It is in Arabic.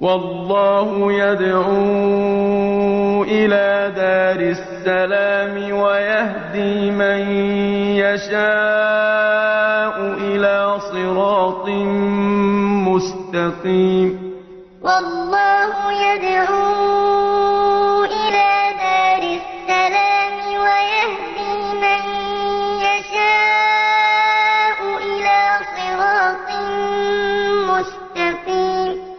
والله يدعو إلى دار السلام ويهدي من يشاء إلى صراط مستقيم. والله يدعو